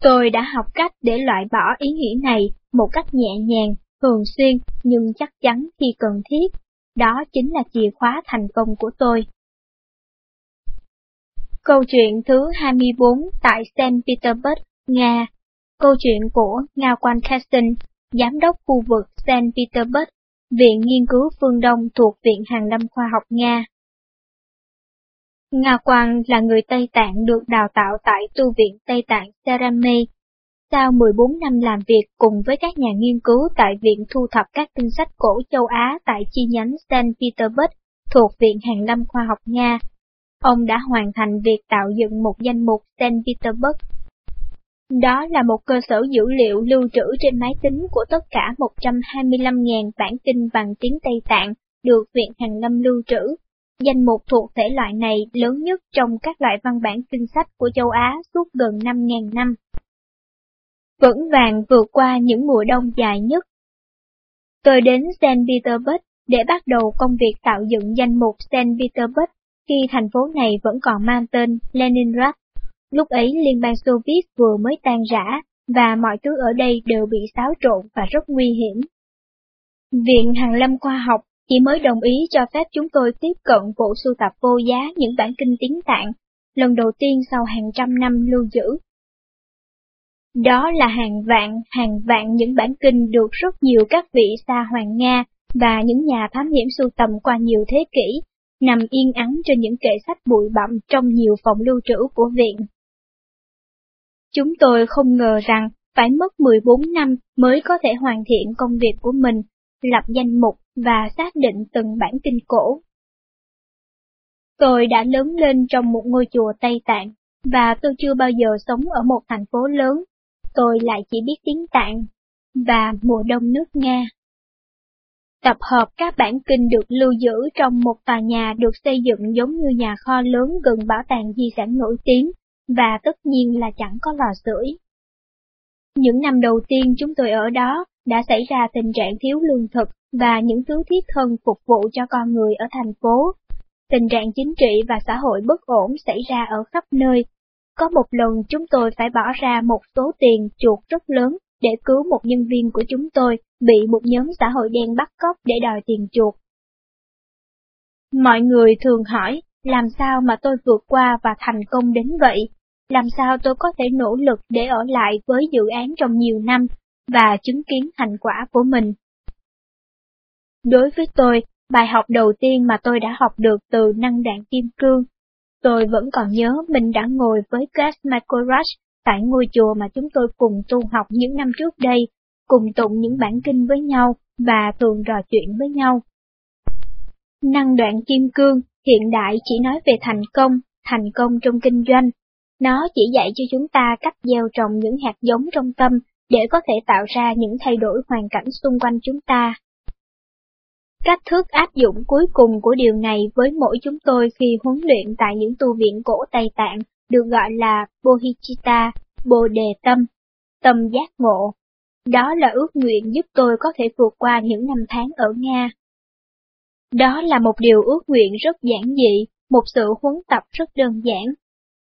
Tôi đã học cách để loại bỏ ý nghĩ này một cách nhẹ nhàng, thường xuyên nhưng chắc chắn khi cần thiết. Đó chính là chìa khóa thành công của tôi. Câu chuyện thứ 24 tại St. Petersburg, Nga Câu chuyện của Nga Quan Kasten, giám đốc khu vực St. Petersburg, Viện Nghiên cứu Phương Đông thuộc Viện hàng năm Khoa học Nga. Nga Quang là người Tây Tạng được đào tạo tại Tu viện Tây Tạng Sarame. Sau 14 năm làm việc cùng với các nhà nghiên cứu tại Viện Thu thập các kinh sách cổ châu Á tại chi nhánh St. Petersburg thuộc Viện hàng năm Khoa học Nga, ông đã hoàn thành việc tạo dựng một danh mục St. Petersburg. Đó là một cơ sở dữ liệu lưu trữ trên máy tính của tất cả 125.000 bản kinh bằng tiếng Tây Tạng được Viện Hàn Lâm lưu trữ Danh mục thuộc thể loại này lớn nhất trong các loại văn bản kinh sách của châu Á suốt gần 5.000 năm. Vững vàng vượt qua những mùa đông dài nhất. Tôi đến St. Petersburg để bắt đầu công việc tạo dựng danh mục St. Petersburg khi thành phố này vẫn còn mang tên Leningrad. Lúc ấy Liên bang Xô Viết vừa mới tan rã, và mọi thứ ở đây đều bị xáo trộn và rất nguy hiểm. Viện Hàn Lâm Khoa học chỉ mới đồng ý cho phép chúng tôi tiếp cận bộ sưu tập vô giá những bản kinh tiếng tạng, lần đầu tiên sau hàng trăm năm lưu giữ. Đó là hàng vạn, hàng vạn những bản kinh được rất nhiều các vị xa hoàng Nga và những nhà thám hiểm sưu tầm qua nhiều thế kỷ, nằm yên ắng trên những kệ sách bụi bặm trong nhiều phòng lưu trữ của viện. Chúng tôi không ngờ rằng phải mất 14 năm mới có thể hoàn thiện công việc của mình, lập danh mục và xác định từng bản kinh cổ. Tôi đã lớn lên trong một ngôi chùa Tây Tạng, và tôi chưa bao giờ sống ở một thành phố lớn. Tôi lại chỉ biết tiếng Tạng, và mùa đông nước Nga. Tập hợp các bản kinh được lưu giữ trong một tòa nhà được xây dựng giống như nhà kho lớn gần bảo tàng di sản nổi tiếng, và tất nhiên là chẳng có lò sưởi. Những năm đầu tiên chúng tôi ở đó đã xảy ra tình trạng thiếu lương thực và những thứ thiết thân phục vụ cho con người ở thành phố. Tình trạng chính trị và xã hội bất ổn xảy ra ở khắp nơi. Có một lần chúng tôi phải bỏ ra một số tiền chuột rất lớn để cứu một nhân viên của chúng tôi bị một nhóm xã hội đen bắt cóc để đòi tiền chuột. Mọi người thường hỏi, làm sao mà tôi vượt qua và thành công đến vậy? Làm sao tôi có thể nỗ lực để ở lại với dự án trong nhiều năm và chứng kiến thành quả của mình? Đối với tôi, bài học đầu tiên mà tôi đã học được từ năng đạn kim cương, tôi vẫn còn nhớ mình đã ngồi với Gas Michael tại ngôi chùa mà chúng tôi cùng tu học những năm trước đây, cùng tụng những bản kinh với nhau và thường trò chuyện với nhau. Năng đoạn kim cương hiện đại chỉ nói về thành công, thành công trong kinh doanh. Nó chỉ dạy cho chúng ta cách gieo trồng những hạt giống trong tâm để có thể tạo ra những thay đổi hoàn cảnh xung quanh chúng ta. Cách thức áp dụng cuối cùng của điều này với mỗi chúng tôi khi huấn luyện tại những tu viện cổ Tây Tạng được gọi là Bodhicitta, Bồ Đề Tâm, Tâm Giác Ngộ. Đó là ước nguyện giúp tôi có thể vượt qua những năm tháng ở Nga. Đó là một điều ước nguyện rất giản dị, một sự huấn tập rất đơn giản.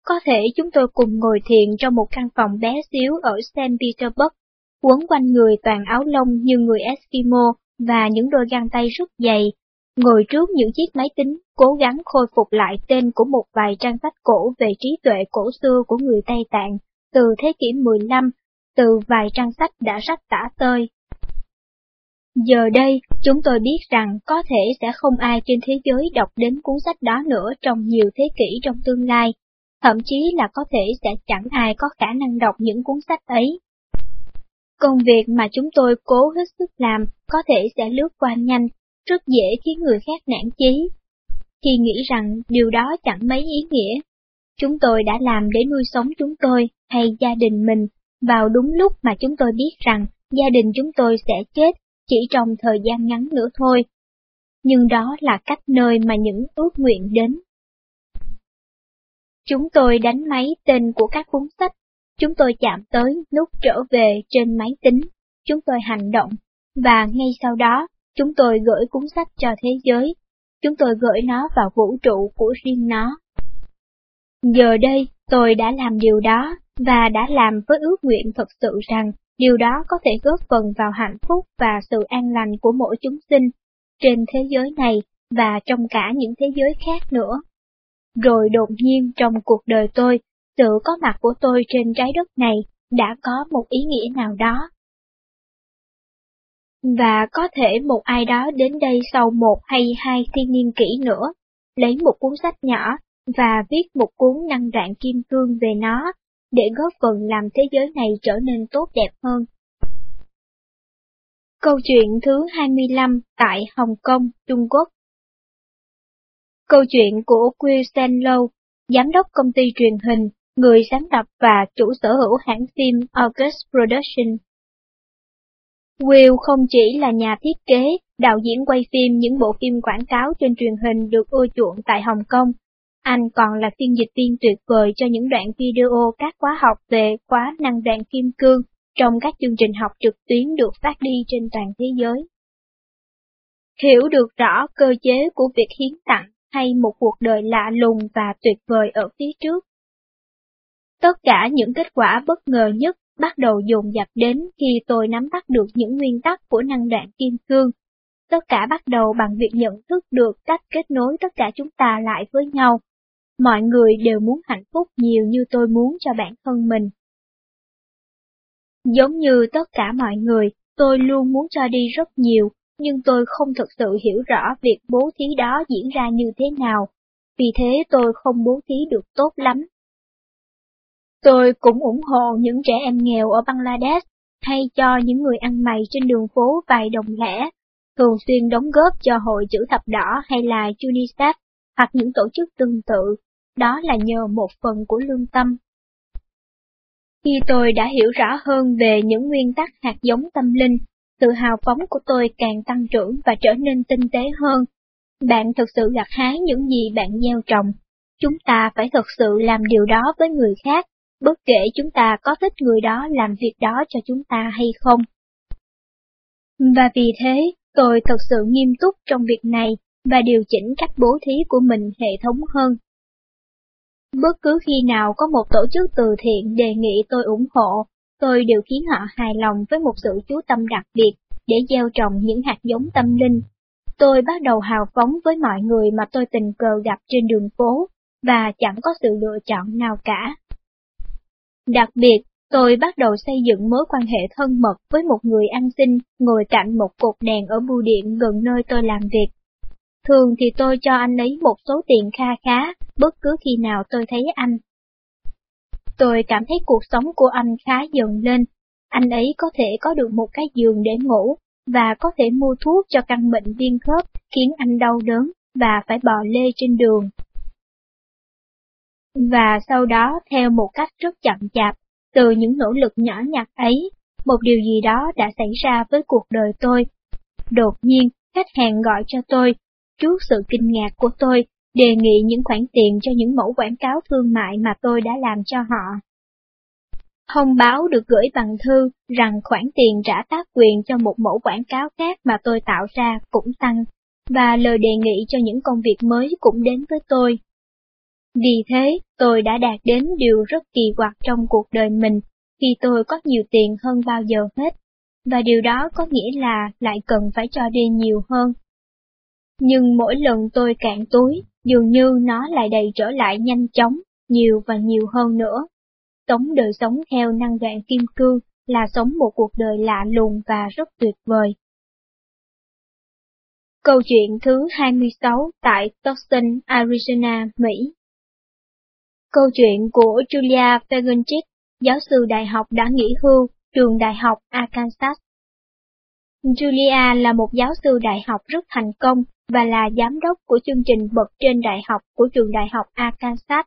Có thể chúng tôi cùng ngồi thiền trong một căn phòng bé xíu ở St. Petersburg, quấn quanh người toàn áo lông như người Eskimo và những đôi găng tay rất dày, ngồi trước những chiếc máy tính, cố gắng khôi phục lại tên của một vài trang sách cổ về trí tuệ cổ xưa của người Tây Tạng, từ thế kỷ 15, từ vài trang sách đã rách tả tơi. Giờ đây, chúng tôi biết rằng có thể sẽ không ai trên thế giới đọc đến cuốn sách đó nữa trong nhiều thế kỷ trong tương lai, thậm chí là có thể sẽ chẳng ai có khả năng đọc những cuốn sách ấy. Công việc mà chúng tôi cố hết sức làm có thể sẽ lướt qua nhanh, rất dễ khiến người khác nản chí. Khi nghĩ rằng điều đó chẳng mấy ý nghĩa, chúng tôi đã làm để nuôi sống chúng tôi hay gia đình mình vào đúng lúc mà chúng tôi biết rằng gia đình chúng tôi sẽ chết chỉ trong thời gian ngắn nữa thôi. Nhưng đó là cách nơi mà những ước nguyện đến. Chúng tôi đánh máy tên của các cuốn sách Chúng tôi chạm tới nút trở về trên máy tính, chúng tôi hành động, và ngay sau đó, chúng tôi gửi cuốn sách cho thế giới. Chúng tôi gửi nó vào vũ trụ của riêng nó. Giờ đây, tôi đã làm điều đó, và đã làm với ước nguyện thật sự rằng điều đó có thể góp phần vào hạnh phúc và sự an lành của mỗi chúng sinh, trên thế giới này và trong cả những thế giới khác nữa. Rồi đột nhiên trong cuộc đời tôi sự có mặt của tôi trên trái đất này đã có một ý nghĩa nào đó. Và có thể một ai đó đến đây sau một hay hai thiên niên kỷ nữa, lấy một cuốn sách nhỏ và viết một cuốn năng đoạn kim cương về nó, để góp phần làm thế giới này trở nên tốt đẹp hơn. Câu chuyện thứ 25 tại Hồng Kông, Trung Quốc Câu chuyện của Quy Sen Lâu, giám đốc công ty truyền hình, người sáng lập và chủ sở hữu hãng phim August Production. Will không chỉ là nhà thiết kế, đạo diễn quay phim những bộ phim quảng cáo trên truyền hình được ưa chuộng tại Hồng Kông, anh còn là phiên dịch viên tuyệt vời cho những đoạn video các khóa học về khóa năng đoạn kim cương trong các chương trình học trực tuyến được phát đi trên toàn thế giới. Hiểu được rõ cơ chế của việc hiến tặng hay một cuộc đời lạ lùng và tuyệt vời ở phía trước. Tất cả những kết quả bất ngờ nhất bắt đầu dồn dập đến khi tôi nắm bắt được những nguyên tắc của năng đoạn kim cương. Tất cả bắt đầu bằng việc nhận thức được cách kết nối tất cả chúng ta lại với nhau. Mọi người đều muốn hạnh phúc nhiều như tôi muốn cho bản thân mình. Giống như tất cả mọi người, tôi luôn muốn cho đi rất nhiều, nhưng tôi không thực sự hiểu rõ việc bố thí đó diễn ra như thế nào, vì thế tôi không bố thí được tốt lắm. Tôi cũng ủng hộ những trẻ em nghèo ở Bangladesh, hay cho những người ăn mày trên đường phố vài đồng lẻ, thường xuyên đóng góp cho Hội Chữ Thập Đỏ hay là UNICEF, hoặc những tổ chức tương tự, đó là nhờ một phần của lương tâm. Khi tôi đã hiểu rõ hơn về những nguyên tắc hạt giống tâm linh, sự hào phóng của tôi càng tăng trưởng và trở nên tinh tế hơn. Bạn thực sự gặt hái những gì bạn gieo trồng. Chúng ta phải thực sự làm điều đó với người khác, bất kể chúng ta có thích người đó làm việc đó cho chúng ta hay không. Và vì thế, tôi thật sự nghiêm túc trong việc này và điều chỉnh cách bố thí của mình hệ thống hơn. Bất cứ khi nào có một tổ chức từ thiện đề nghị tôi ủng hộ, tôi đều khiến họ hài lòng với một sự chú tâm đặc biệt để gieo trồng những hạt giống tâm linh. Tôi bắt đầu hào phóng với mọi người mà tôi tình cờ gặp trên đường phố, và chẳng có sự lựa chọn nào cả. Đặc biệt, tôi bắt đầu xây dựng mối quan hệ thân mật với một người ăn xin ngồi cạnh một cột đèn ở bưu điện gần nơi tôi làm việc. Thường thì tôi cho anh ấy một số tiền kha khá, bất cứ khi nào tôi thấy anh. Tôi cảm thấy cuộc sống của anh khá dần lên, anh ấy có thể có được một cái giường để ngủ, và có thể mua thuốc cho căn bệnh viêm khớp khiến anh đau đớn và phải bò lê trên đường. Và sau đó, theo một cách rất chậm chạp, từ những nỗ lực nhỏ nhặt ấy, một điều gì đó đã xảy ra với cuộc đời tôi. Đột nhiên, khách hàng gọi cho tôi, trước sự kinh ngạc của tôi, đề nghị những khoản tiền cho những mẫu quảng cáo thương mại mà tôi đã làm cho họ. Thông báo được gửi bằng thư rằng khoản tiền trả tác quyền cho một mẫu quảng cáo khác mà tôi tạo ra cũng tăng, và lời đề nghị cho những công việc mới cũng đến với tôi. Vì thế, tôi đã đạt đến điều rất kỳ quặc trong cuộc đời mình khi tôi có nhiều tiền hơn bao giờ hết, và điều đó có nghĩa là lại cần phải cho đi nhiều hơn. Nhưng mỗi lần tôi cạn túi, dường như nó lại đầy trở lại nhanh chóng, nhiều và nhiều hơn nữa. Sống đời sống theo năng đoạn kim cương là sống một cuộc đời lạ lùng và rất tuyệt vời. Câu chuyện thứ 26 tại Tucson, Arizona, Mỹ Câu chuyện của Julia Fagenchik, giáo sư đại học đã nghỉ hưu, trường đại học Arkansas. Julia là một giáo sư đại học rất thành công và là giám đốc của chương trình bậc trên đại học của trường đại học Arkansas.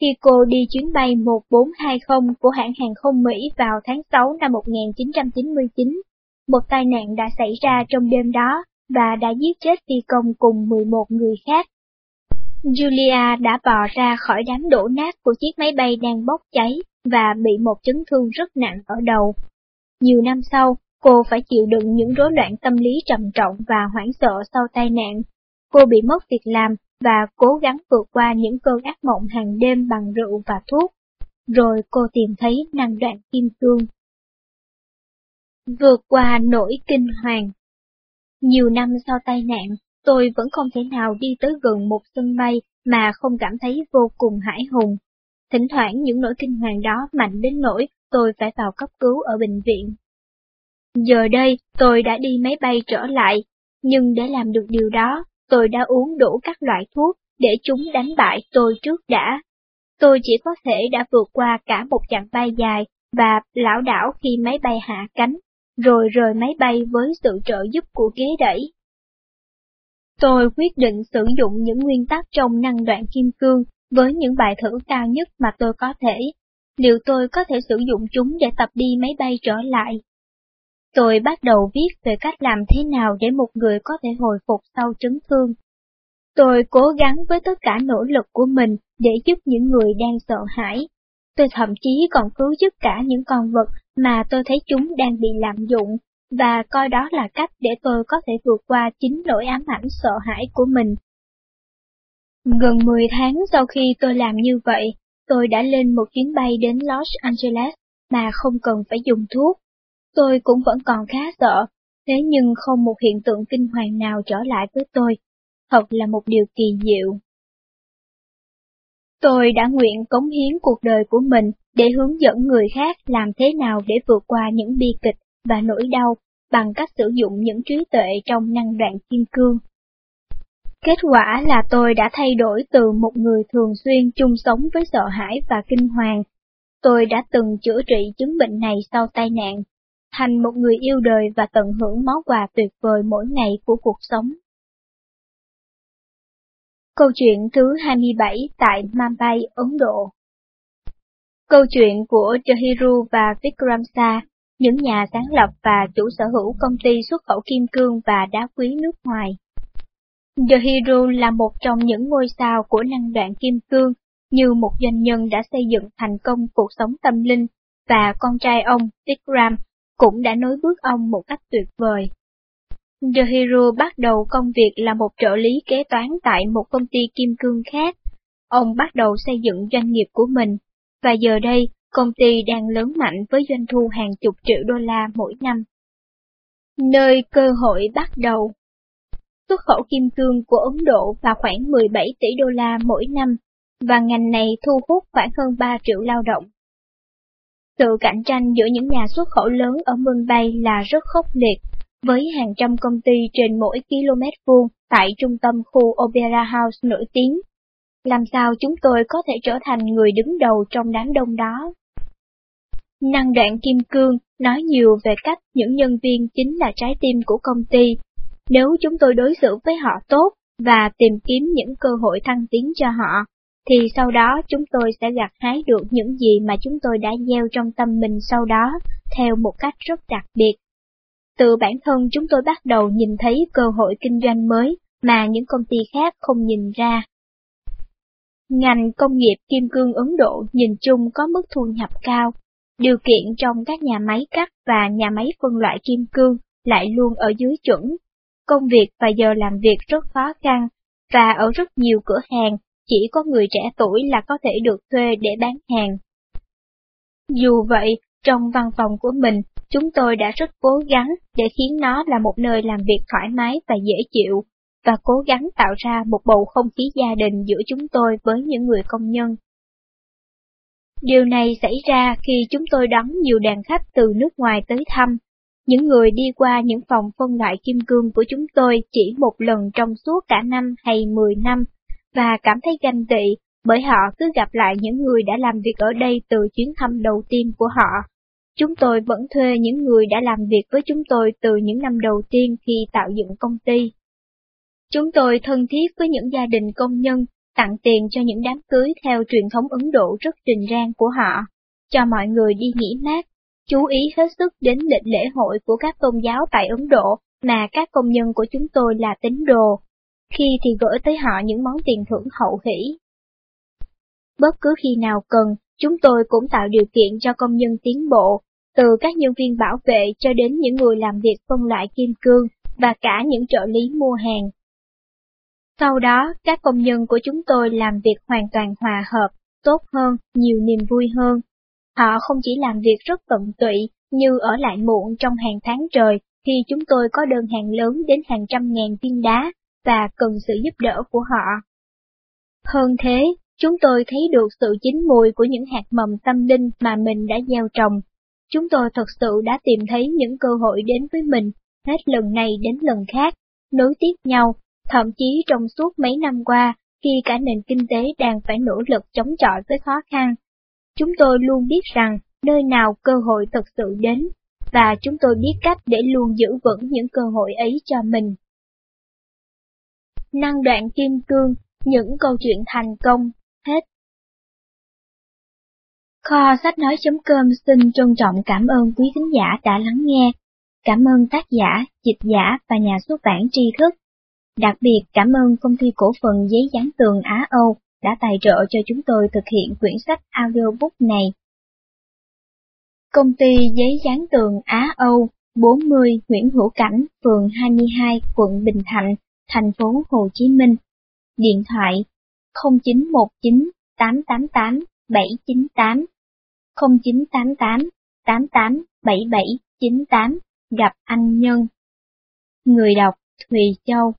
Khi cô đi chuyến bay 1420 của hãng hàng không Mỹ vào tháng 6 năm 1999, một tai nạn đã xảy ra trong đêm đó và đã giết chết phi công cùng 11 người khác. Julia đã bò ra khỏi đám đổ nát của chiếc máy bay đang bốc cháy và bị một chấn thương rất nặng ở đầu. Nhiều năm sau, cô phải chịu đựng những rối loạn tâm lý trầm trọng và hoảng sợ sau tai nạn. Cô bị mất việc làm và cố gắng vượt qua những cơn ác mộng hàng đêm bằng rượu và thuốc. Rồi cô tìm thấy năng đoạn kim cương. Vượt qua nỗi kinh hoàng Nhiều năm sau tai nạn, tôi vẫn không thể nào đi tới gần một sân bay mà không cảm thấy vô cùng hãi hùng. Thỉnh thoảng những nỗi kinh hoàng đó mạnh đến nỗi tôi phải vào cấp cứu ở bệnh viện. Giờ đây, tôi đã đi máy bay trở lại, nhưng để làm được điều đó, tôi đã uống đủ các loại thuốc để chúng đánh bại tôi trước đã. Tôi chỉ có thể đã vượt qua cả một chặng bay dài và lão đảo khi máy bay hạ cánh, rồi rời máy bay với sự trợ giúp của ghế đẩy. Tôi quyết định sử dụng những nguyên tắc trong năng đoạn kim cương với những bài thử cao nhất mà tôi có thể. Liệu tôi có thể sử dụng chúng để tập đi máy bay trở lại? Tôi bắt đầu viết về cách làm thế nào để một người có thể hồi phục sau chấn thương. Tôi cố gắng với tất cả nỗ lực của mình để giúp những người đang sợ hãi. Tôi thậm chí còn cứu giúp cả những con vật mà tôi thấy chúng đang bị lạm dụng, và coi đó là cách để tôi có thể vượt qua chính nỗi ám ảnh sợ hãi của mình. Gần 10 tháng sau khi tôi làm như vậy, tôi đã lên một chuyến bay đến Los Angeles mà không cần phải dùng thuốc. Tôi cũng vẫn còn khá sợ, thế nhưng không một hiện tượng kinh hoàng nào trở lại với tôi. Thật là một điều kỳ diệu. Tôi đã nguyện cống hiến cuộc đời của mình để hướng dẫn người khác làm thế nào để vượt qua những bi kịch và nỗi đau bằng cách sử dụng những trí tuệ trong năng đoạn kim cương. Kết quả là tôi đã thay đổi từ một người thường xuyên chung sống với sợ hãi và kinh hoàng. Tôi đã từng chữa trị chứng bệnh này sau tai nạn, thành một người yêu đời và tận hưởng món quà tuyệt vời mỗi ngày của cuộc sống. Câu chuyện thứ 27 tại Mumbai, Ấn Độ Câu chuyện của Jahiru và Vikramsa, những nhà sáng lập và chủ sở hữu công ty xuất khẩu kim cương và đá quý nước ngoài. Jahiru là một trong những ngôi sao của năng đoạn kim cương, như một doanh nhân đã xây dựng thành công cuộc sống tâm linh, và con trai ông, Vikram, cũng đã nối bước ông một cách tuyệt vời. The Hero bắt đầu công việc là một trợ lý kế toán tại một công ty kim cương khác. Ông bắt đầu xây dựng doanh nghiệp của mình, và giờ đây, công ty đang lớn mạnh với doanh thu hàng chục triệu đô la mỗi năm. Nơi cơ hội bắt đầu Xuất khẩu kim cương của Ấn Độ vào khoảng 17 tỷ đô la mỗi năm, và ngành này thu hút khoảng hơn 3 triệu lao động. Sự cạnh tranh giữa những nhà xuất khẩu lớn ở Mumbai là rất khốc liệt, với hàng trăm công ty trên mỗi km vuông tại trung tâm khu Opera House nổi tiếng. Làm sao chúng tôi có thể trở thành người đứng đầu trong đám đông đó? Năng đoạn kim cương nói nhiều về cách những nhân viên chính là trái tim của công ty. Nếu chúng tôi đối xử với họ tốt và tìm kiếm những cơ hội thăng tiến cho họ, thì sau đó chúng tôi sẽ gặt hái được những gì mà chúng tôi đã gieo trong tâm mình sau đó, theo một cách rất đặc biệt. Từ bản thân chúng tôi bắt đầu nhìn thấy cơ hội kinh doanh mới mà những công ty khác không nhìn ra. Ngành công nghiệp kim cương Ấn Độ nhìn chung có mức thu nhập cao, điều kiện trong các nhà máy cắt và nhà máy phân loại kim cương lại luôn ở dưới chuẩn. Công việc và giờ làm việc rất khó khăn, và ở rất nhiều cửa hàng chỉ có người trẻ tuổi là có thể được thuê để bán hàng. Dù vậy, trong văn phòng của mình, chúng tôi đã rất cố gắng để khiến nó là một nơi làm việc thoải mái và dễ chịu, và cố gắng tạo ra một bầu không khí gia đình giữa chúng tôi với những người công nhân. Điều này xảy ra khi chúng tôi đón nhiều đàn khách từ nước ngoài tới thăm. Những người đi qua những phòng phân loại kim cương của chúng tôi chỉ một lần trong suốt cả năm hay 10 năm, và cảm thấy ganh tị bởi họ cứ gặp lại những người đã làm việc ở đây từ chuyến thăm đầu tiên của họ Chúng tôi vẫn thuê những người đã làm việc với chúng tôi từ những năm đầu tiên khi tạo dựng công ty. Chúng tôi thân thiết với những gia đình công nhân, tặng tiền cho những đám cưới theo truyền thống Ấn Độ rất trình rang của họ, cho mọi người đi nghỉ mát, chú ý hết sức đến lịch lễ hội của các tôn giáo tại Ấn Độ mà các công nhân của chúng tôi là tín đồ, khi thì gửi tới họ những món tiền thưởng hậu hỷ. Bất cứ khi nào cần, Chúng tôi cũng tạo điều kiện cho công nhân tiến bộ, từ các nhân viên bảo vệ cho đến những người làm việc phân loại kim cương và cả những trợ lý mua hàng. Sau đó, các công nhân của chúng tôi làm việc hoàn toàn hòa hợp, tốt hơn, nhiều niềm vui hơn. Họ không chỉ làm việc rất tận tụy như ở lại muộn trong hàng tháng trời khi chúng tôi có đơn hàng lớn đến hàng trăm ngàn viên đá và cần sự giúp đỡ của họ. Hơn thế, Chúng tôi thấy được sự chín mùi của những hạt mầm tâm linh mà mình đã gieo trồng. chúng tôi thật sự đã tìm thấy những cơ hội đến với mình, hết lần này đến lần khác, nối tiếp nhau, thậm chí trong suốt mấy năm qua, khi cả nền kinh tế đang phải nỗ lực chống chọi với khó khăn. Chúng tôi luôn biết rằng nơi nào cơ hội thật sự đến, và chúng tôi biết cách để luôn giữ vững những cơ hội ấy cho mình. Năng đoạn kim cương, những câu chuyện thành công, hết. Kho sách nói.com xin trân trọng cảm ơn quý khán giả đã lắng nghe. Cảm ơn tác giả, dịch giả và nhà xuất bản tri thức. Đặc biệt cảm ơn công ty cổ phần giấy dán tường Á Âu đã tài trợ cho chúng tôi thực hiện quyển sách audiobook này. Công ty giấy dán tường Á Âu 40 Nguyễn Hữu Cảnh, phường 22, quận Bình Thạnh, thành phố Hồ Chí Minh. Điện thoại 0919 888 798 0988 88 7798 gặp anh Nhân. Người đọc, Thùy Châu